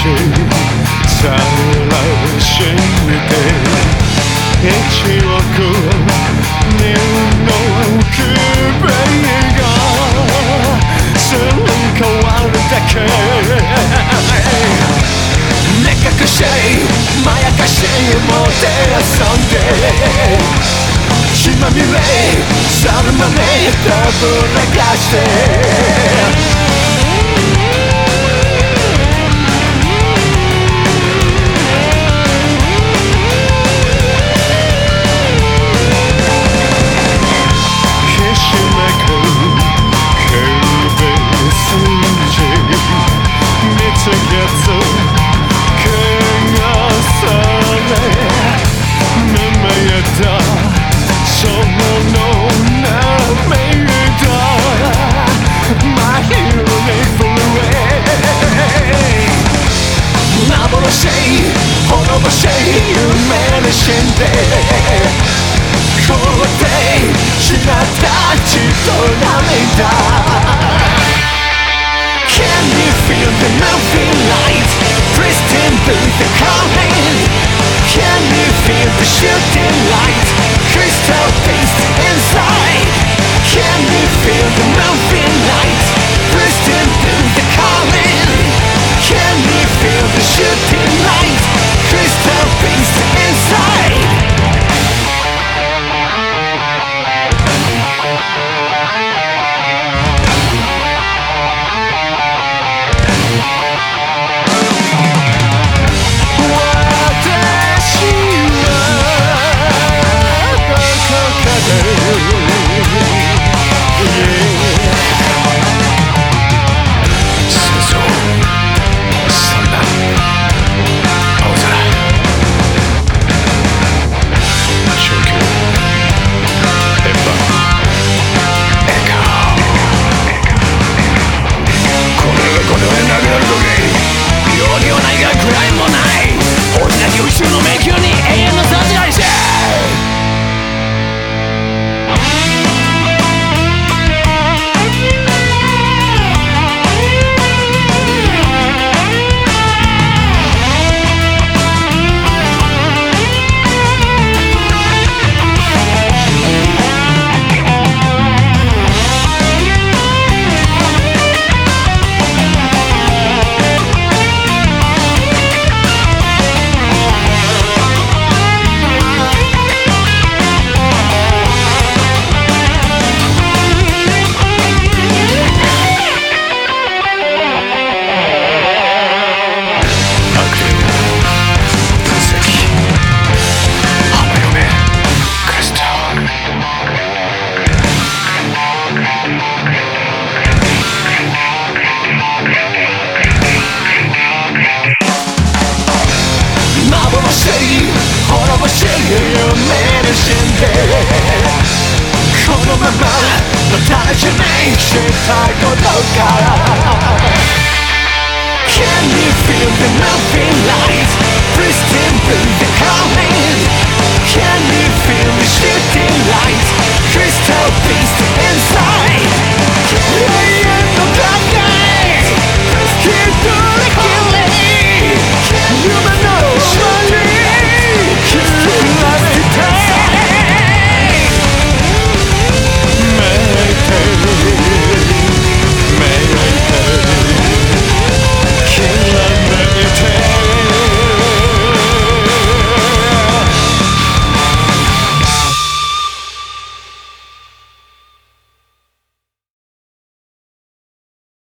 ち探して一億人の首がすり替わるだけ目隠しまやかしもて遊んで血まみれ去るまでたぶらかして幻滅ぼし夢に死んで凍ってしまった血と涙 Can you feel the moving light Pristine through the calling まま私にしたいことか Can